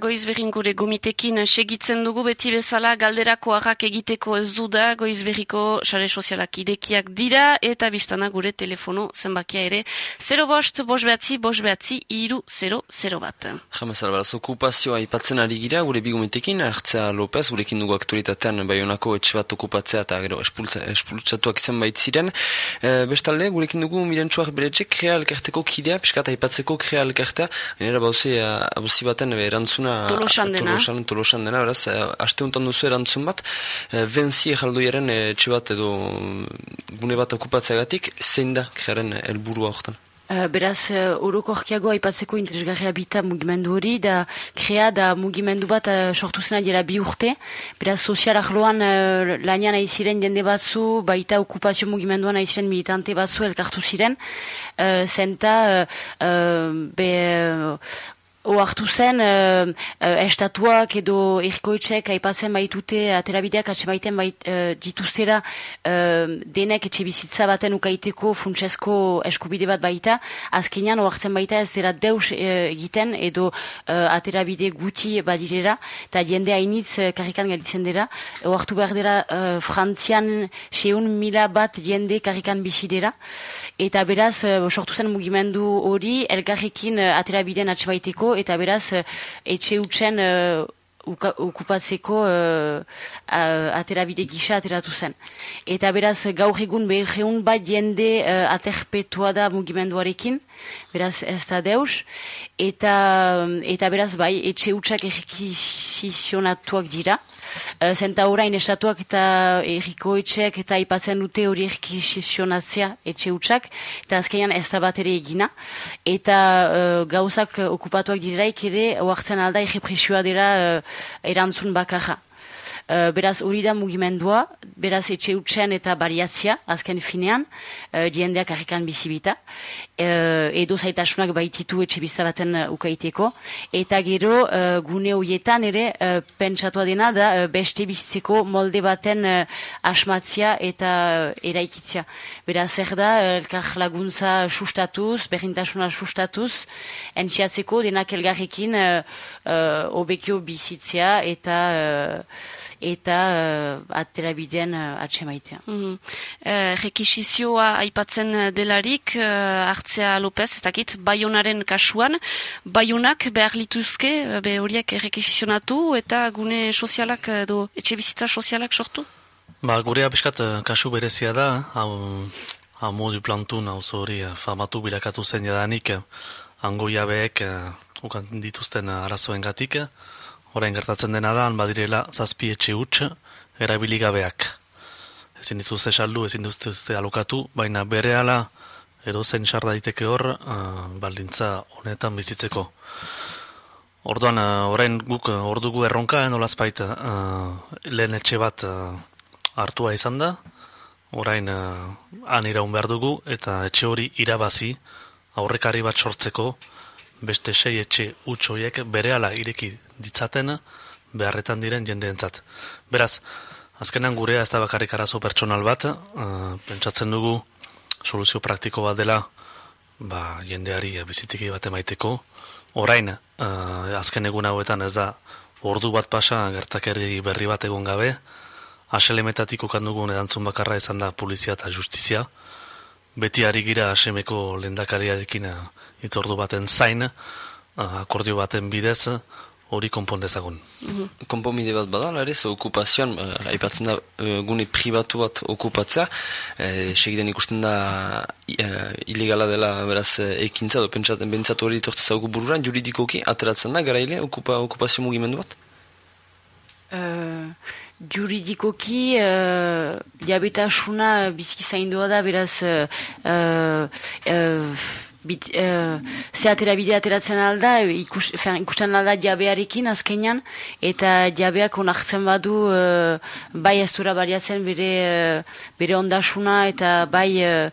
Goizberrin gure gomitekin segitzen dugu beti bezala galderako harrak egiteko ez du da Goizberriko sare sozialak idekiak dira eta biztana gure telefono zenbakia ere 0 bost, bost behatzi, bost behatzi, iru 0-0 bat. Jamazal, baraz, okupazioa ipatzen ari gira gure bigomitekin, hartzea Lopez, gurekin dugu aktualitatean baionako etxe bat okupatzea eta gero espultsatuak izan baitziren. E, bestalde, gurekin dugu mirentsuak beretxe, krea elkarteko kidea, piskata ipatzeko krea elkartea, genera bauzi, abuzi baten erantzuna Tolosan dena. Tolosan, tolosan dena, beraz, eh, aste honetan duzu erantzun bat, e, venzi ejaldoiaren etxe bat edo mm, gune bat okupatzeagatik, zein da, krearen helburua horretan? Uh, beraz, uh, orokorkiago aipatzeko interesgarria bita mugimendu hori, da krea da mugimendu bat uh, sortu zena dira bi urte. Beraz, sozial ahloan uh, lanian aiziren jende batzu, baita okupazio mugimenduan aiziren militante batzu elkartu ziren. Uh, zenta, uh, be, Oartu zen, uh, uh, estatuak edo irkoitzek aipatzen baitute, aterabideak atse baiten bait, uh, dituztera uh, denek etxe bizitza baten ukaiteko funtsezko eskubide bat baita. Azkenean, oartzen baita ez zera deus egiten edo uh, aterabide guti badirera, eta jende hainitz uh, karrikan galitzen dira. Oartu behar dira, uh, frantzian seun mila bat jende karrikan bizidera. Eta beraz, uh, sortu zen mugimendu hori, elgarrekin uh, aterabideen atse eta beraz uh, etxe utxen uh, okupatzeko uh, aterabide gisa ateratu zen. Eta beraz gaur egun behar bat jende uh, aterpetua da mugimenduarekin, beraz ez da deus, eta, eta beraz bai etxe utxak errekizizionatuak dira, Uh, zenta orain esatuak eta erriko etxeak eta ipatzen dute hori erkisizionatzea etxe utxak, eta azkenean ez da bat ere egina. Eta uh, gauzak okupatuak direlaik ere, oartzen alda errepresioa dira uh, erantzun bakarra. Uh, beraz hori da mugimendua, beraz etxe utxean eta bariatzia, azken finean, uh, diendeak harrikan bizibita, uh, edo zaitasunak baititu etxe baten uh, ukaiteko, eta gero uh, gune horietan ere uh, pentsatua dena da uh, beste bizitzeko molde baten uh, asmatzia eta uh, eraikitzia. Beraz zer da, elkar laguntza sustatuz, berrintasuna sustatuz, entxiatzeko denak elgarrekin uh, uh, obekio bizitzea eta eta uh, aterabidean uh, atsemaitea. Mm -hmm. uh, rekisizioa aipatzen delarik, uh, hartzea Lopez, ez dakit, baionaren kasuan, baionak behar lituzke, be horiek rekisizionatu eta gune sozialak, edo etxe bizitza sozialak sortu? Ba, gure abiskat kasu berezia da, hau, hau modu plantun, hau zori, famatu birakatu zen jadanik, hango jabeek, ukan dituzten arazoen gatik, Horain gertatzen dena da, badirela zazpi etxe huts erabiligabeak. Ezin dituzte saldu, ezin dituzte alokatu, baina bere ala edo zen daiteke hor uh, baldintza honetan bizitzeko. Orduan, uh, orain guk ordugu erronka, nolazpait uh, lehen etxe bat uh, hartua izan da, orain uh, han iraun behar dugu, eta etxe hori irabazi aurrekari bat sortzeko, beste sei etxe utxoiek bere ala ireki ditzaten beharretan diren jendeentzat. Beraz, azkenan gurea ez da bakarrik arazo pertsonal bat, uh, pentsatzen dugu soluzio praktiko bat dela ba, jendeari bizitiki bat emaiteko. Orain, uh, azken egun hauetan ez da ordu bat pasa gertakeri berri bat egon gabe, aselemetatik ukan dugun edantzun bakarra izan da polizia eta justizia, beti ari gira asemeko lendakariarekin itzordu baten zain, akordio baten bidez, hori konpondezagun. Mm -hmm. Konponbide bat badala ere, okupazioan, uh, aipatzen da uh, gune pribatu bat okupatzea, uh, segiten ikusten da uh, ilegala dela beraz ekintza, do pentsaten bentsatu hori tortza zaugu bururan, juridikoki, ateratzen da, garaile, okupa, okupazio mugimendu bat? Uh, juridikoki, uh, jabetasuna bizki zaindua da, beraz, uh, uh, bit, uh, ze atera bidea ateratzen alda, ikus, ikusten alda jabearekin azkenean, eta jabeak onartzen badu uh, bai ez dura bariatzen bere, bere ondasuna eta bai uh,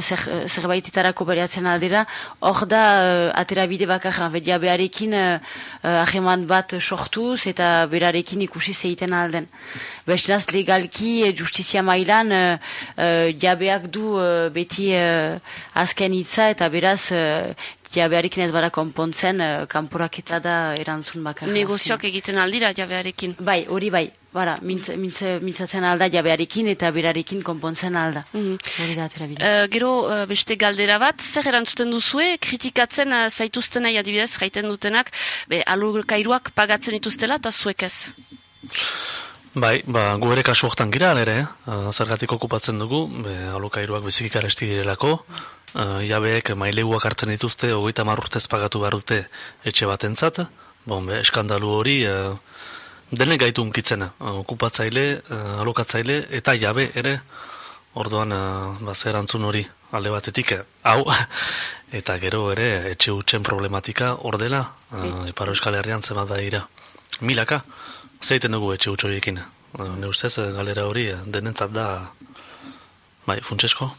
zer, zerbaitetarako bariatzen aldera, hor da uh, atera bide bakarra, jabearekin uh, bat sortuz eta berarekin ikusi zeiten alden. Bestenaz legalki justizia mailan uh, jabeak du beti azken hitza eta beraz uh, jabearekin ez bada konpontzen, uh, kanporaketa da erantzun bakarra. Negozioak egiten aldira jabearekin. Bai, hori bai, bara, mintz, mintz, mintzatzen alda jabearekin eta berarekin konpontzen alda. Mhm. Hori da. Uh, gero uh, beste galdera bat, zer erantzuten duzue, kritikatzen uh, zaituzten nahi adibidez, jaiten dutenak, be, alurkairuak pagatzen dituztela eta zuek ez. Bai, ba, gu ere kasu hortan gira, ere, uh, zergatik okupatzen dugu, be, alokairuak bizikik aresti direlako, uh, jabeek maileguak hartzen dituzte, hogeita marrurtez pagatu behar dute etxe batentzat, bon, be, eskandalu hori, uh, dene gaitu unkitzen, uh, okupatzaile, uh, alokatzaile, eta jabe ere, orduan, uh, ba, zer antzun hori, alde batetik, eh, hau, eta gero ere, etxe utxen problematika ordela, uh, Iparo Euskal Herrian zema da ira. Milaka, zeiten dugu etxe utxoriekin. Uh, ne ustez, eh, galera hori, eh, denentzat da, bai, funtsesko?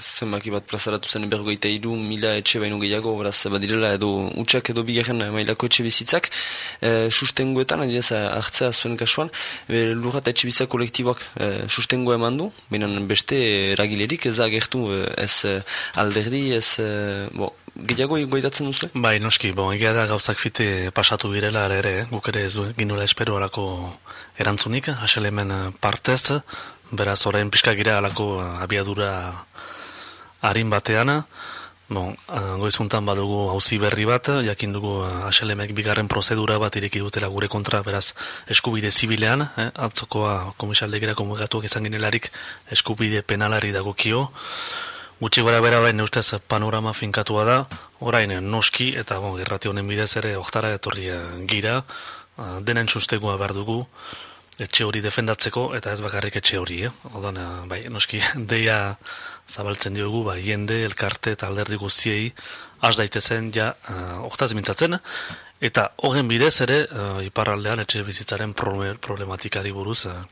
Zenbaki bat plazaratu zen bergoita iru mila etxe baino gehiago, beraz badirela edo utxak edo bigarren mailako etxe bizitzak. E, sustengoetan, adibidez, hartzea zuen kasuan, e, lurra eta etxe bizitza kolektiboak e, sustengoa eman du, baina beste eragilerik ez da agertu e, ez e, alderdi, ez e, bo, gehiago goitatzen duzu? Bai, noski, bon, egia da gauzak fite pasatu direla ere, eh? guk ere ez ginula espero alako erantzunik, aselemen eh, partez, beraz orain pixka gira alako eh, abiadura harin batean, bon, eh, goizuntan badugu hauzi berri bat, jakin dugu eh, aselemek bigarren prozedura bat ireki dutela gure kontra, beraz eskubide zibilean, eh? atzokoa komisaldegera komugatuak izan ginelarik eskubide penalari dagokio, Gutxi gora bera bain ustez panorama finkatua da, orain noski eta bon, gerrati honen bidez ere oktara etorri gira, denen sustegoa behar dugu, etxe hori defendatzeko eta ez bakarrik etxe hori, eh? Odan, eh, bai, noski, deia zabaltzen diogu, bai, jende, elkarte eta alderdi guztiei, has daitezen ja uh, oktaz mintzatzen, eta horren bidez ere, uh, iparraldean etxe bizitzaren problem- problematikari buruz, uh,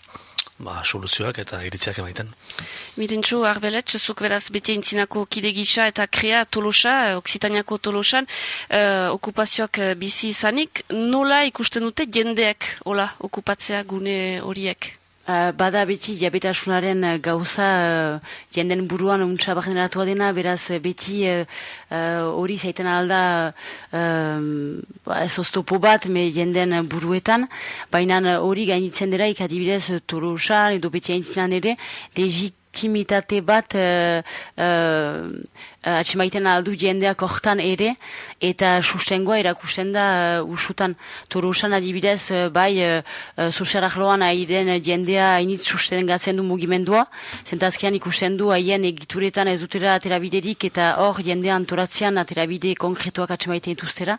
ba, soluzioak eta iritziak emaiten. Mirentxu, arbelet, zuk beraz beti intzinako kide gisa eta krea tolosa, eh, Oksitaniako tolosan, eh, okupazioak eh, bizi izanik, nola ikusten dute jendeak, hola, okupatzea gune horiek? Uh, bada beti jabetasunaren uh, gauza uh, jenden buruan untsa bageneratua dena, beraz uh, beti uh, uh, hori zaiten alda um, ba, ez oztopo bat me jenden uh, buruetan, baina uh, hori gainitzen dira ikadibidez uh, tolosan edo beti haintzinan ere legitimitate bat uh, uh, uh, atxemaiten aldu jendeak hortan ere eta sustengoa erakusten da uh, usutan. Tolosan adibidez uh, bai uh, uh, sozialakloan airen jendea hainitz sustengatzen du mugimendua. Zentazkean ikusten du haien egituretan ez dutera aterabiderik eta hor jendea antoratzean aterabide konkretuak atxemaiten dituztera.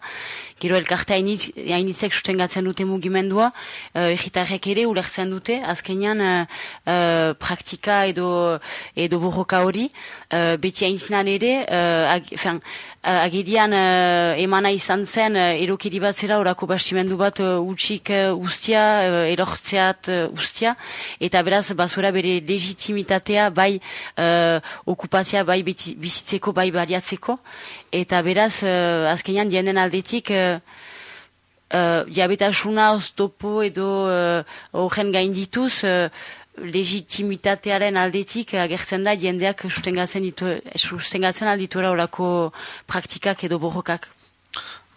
Gero elkarte hainitz, hainitzek sustengatzen dute mugimendua uh, egitarrek ere ulertzen dute. Azkenean praktika edo edo borroka hori beti haintzinan ere uh, ag, fen, uh, agerian uh, emana izan zen uh, erokeri bat zera orako bastimendu bat uh, utxik uh, ustia, uh, erortzeat uh, ustia, eta beraz basura bere legitimitatea bai uh, okupazia bai beti- bizitzeko bai bariatzeko, eta beraz uh, azkenean jenden aldetik uh, uh, jabetasuna oztopo edo uh, horren gaindituz uh, legitimitatearen aldetik agertzen da jendeak sustengatzen ditu, sustengatzen aldituera orako praktikak edo borrokak.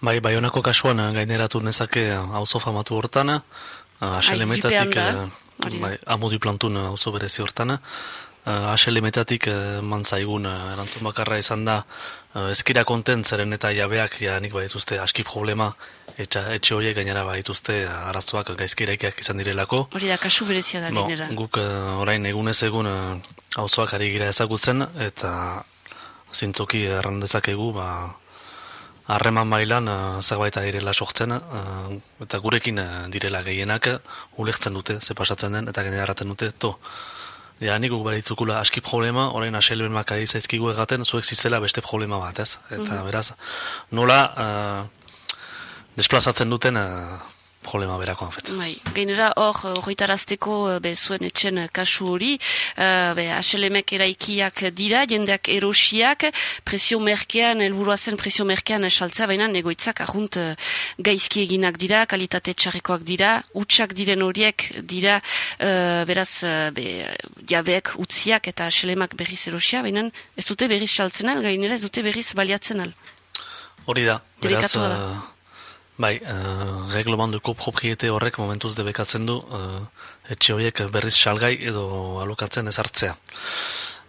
Bai, Baionako kasuan eh, gaineratu nezake auzo famatu hortan, eh, aselemetatik, eh, bai, amodi plantun auzo berezi hortan, uh, aselemetatik mantzaigun erantzun bakarra izan da, ezkira kontent zeren eta jabeak ja nik badituzte aski problema, etxa, etxe horiek gainera badituzte uh, arazoak gaizkirekiak izan direlako. Hori da, kasu berezia da Bo, gainera. guk uh, orain egunez egun uh, auzoak ari gira ezagutzen eta zintzoki erran dezakegu ba, harreman mailan uh, zerbait direla sortzen uh, eta gurekin uh, direla gehienak uh, ulertzen dute ze pasatzen den eta generaten dute to Ja, nik guk baditzukula aski problema, orain aselben makai zaizkigu egaten, zuek zizela beste problema bat, ez? Eta beraz, nola uh, desplazatzen duten uh, problema berakoan fet. Bai, gainera hor, horretarazteko eh, be, zuen etxen eh, kasu hori, uh, be, aselemek eraikiak dira, jendeak erosiak, presio merkean, helburua zen presio merkean saltzea, baina negoitzak ahunt eh, gaizki eginak dira, kalitate txarrekoak dira, utxak diren horiek dira, eh, beraz, eh, be, jabeek utziak eta aselemak berriz erosia, baina ez dute berriz saltzen al, gainera ez dute berriz baliatzen al. Hori da, beraz, da. uh, bai, uh, regloman duko propriete horrek momentuz debekatzen du uh, etxe horiek berriz salgai edo alokatzen ezartzea.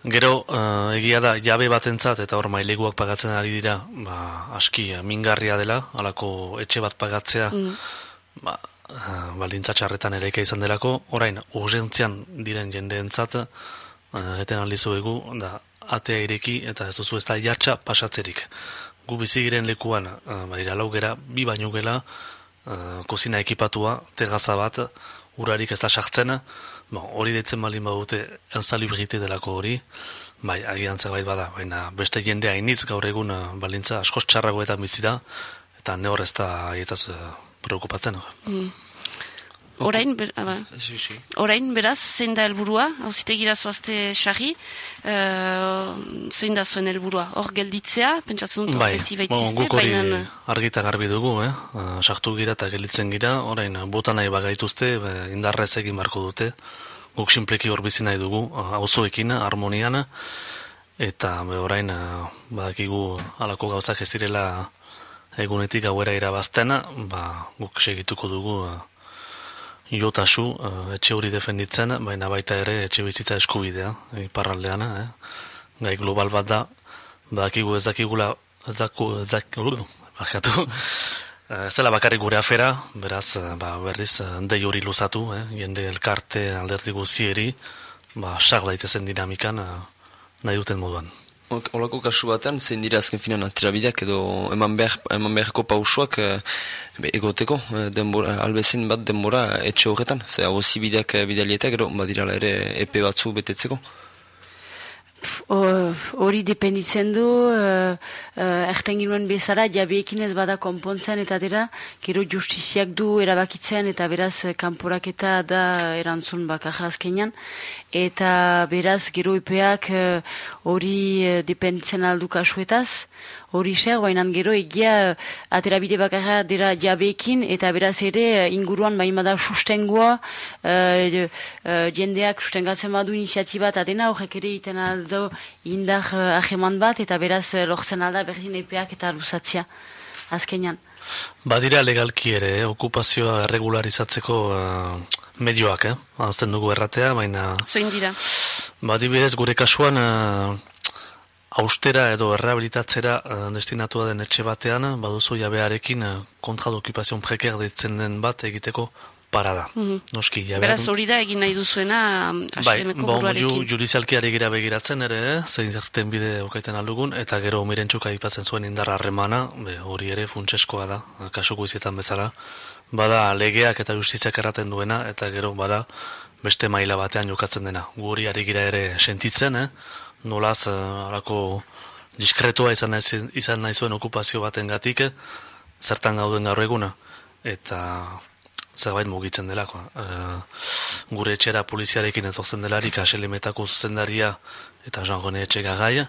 Gero, uh, egia da, jabe batentzat eta hor maileguak pagatzen ari dira, ba, aski eh, mingarria dela, alako etxe bat pagatzea, ba, uh, baldintza txarretan ere izan delako, orain, urgentzian diren jendeentzat, uh, eten aldizu egu, da, atea ireki eta ez duzu ez da jartxa pasatzerik. Gu bizi giren lekuan, uh, badira laugera, bi baino gela, uh, kozina ekipatua, tegaza bat, urarik ez da sartzen, bon, hori detzen baldin badute enzalibrite delako hori, bai, agian zerbait bada, baina beste jende hainitz gaur egun uh, baldintza askoz txarragoetan bizi da, eta ne hor ez da haietaz uh, preokupatzen. Orain, ber, aba, Si, si. orain, beraz, zein da helburua, hauzitegira zoazte xarri, uh, zein da zuen helburua, hor gelditzea, pentsatzen dut, Bai, beti bon, baitzizte, hori baina... argi eta garbi dugu, eh? Uh, sartu gira eta gelditzen gira, orain uh, bota nahi bagaituzte, indarrez egin barko dute, guk sinpleki hor bizi nahi dugu, auzoekin, harmonian, eta be, orain badakigu halako gauzak ez direla egunetik gauera irabazten, ba, guk segituko dugu jotasu uh, etxe hori defenditzen, baina baita ere etxe bizitza eskubidea, iparraldean, eh? gai global bat da, badakigu ez dakigula, ez daku, ez dakigu, bajatu, Eh, ez dela bakarrik gure afera, beraz, eh, ba, berriz, eh, dei hori luzatu, eh? jende elkarte alderdi guzieri, ba, sak daitezen dinamikan, eh, nahi duten moduan. Olako kasu batean, zein dira azken finan aterabideak edo eman, behar, eman beharko pausuak eh, be, egoteko eh, denbora, albezen bat denbora etxe horretan, ze hau zibideak eh, bidalietak, gero badirala ere epe batzu betetzeko. Hori dependitzen du, uh, uh, erten ginuen bezala, jabeekin ez bada konpontzen eta dira, gero justiziak du erabakitzen eta beraz kanporaketa da erantzun bakarra azkenean. Eta beraz gero eh, hori uh, dependitzen aldu kasuetaz, hori zer, baina gero egia uh, aterabide bakarra dira jabeekin eta beraz ere eh, inguruan baimada sustengoa, uh, jendeak sustengatzen badu iniziatiba eta dena horrek ere iten aldo indar uh, aheman bat eta beraz uh, lortzen alda berdin epeak eta luzatzia azkenean. Badira legalki ere, eh, okupazioa regularizatzeko eh, medioak, eh? Azten dugu erratea, baina Zein dira? badibidez gure kasuan eh, austera edo errehabilitatzera eh, destinatua den etxe batean, baduzu jabearekin eh, kontra d'okupazion preker ditzen den bat egiteko parada. Noski, jabeak... Beraz hori da egin nahi duzuena Bai, HLM-ko bon, ju, buruarekin. judizialki ari gira begiratzen ere, eh? zein zerten bide okaiten aldugun, eta gero mirentxuka aipatzen zuen indarra harremana, hori ere funtseskoa da, kasu guizietan bezala, bada legeak eta justiziak erraten duena, eta gero bada beste maila batean jokatzen dena. Gu hori ari gira ere sentitzen, eh? nolaz eh, halako diskretua izan nahi, izan nahi zuen okupazio baten gatik, zertan gauden gaur eguna, eta zerbait mugitzen delako. E, gure etxera poliziarekin etortzen delarik aselemetako zuzendaria eta Jean René etxe gagai.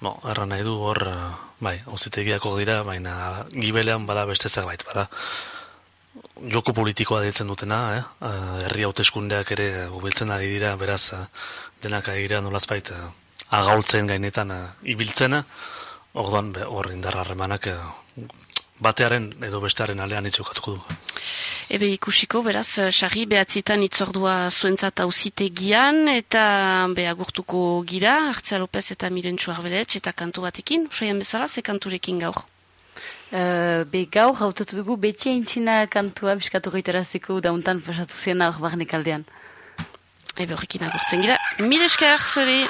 Bo, erran nahi du hor, eh, bai, auzitegiako dira, baina gibelean bada beste zerbait, bada. Joko politikoa ditzen dutena, eh? Herri hauteskundeak ere gubiltzen ari dira, beraz, denak ari dira nolazbait eh, agaultzen gainetan ibiltzena, orduan hor indarra harremanak batearen edo bestearen alean itzukatuko du. Ebe ikusiko, beraz, sarri behatzietan itzordua zuentzat auzitegian eta be agurtuko gira, Artzea Lopez eta Mirentxu Arbeletx eta kantu batekin, usaian bezala, ze kanturekin gaur. Uh, be gaur hautatu dugu beti aintzina kantua biskatu goitaraziko dauntan pasatu ziena hor barnek aldean. Ebe horrekin agurtzen gira, mire esker, zuri!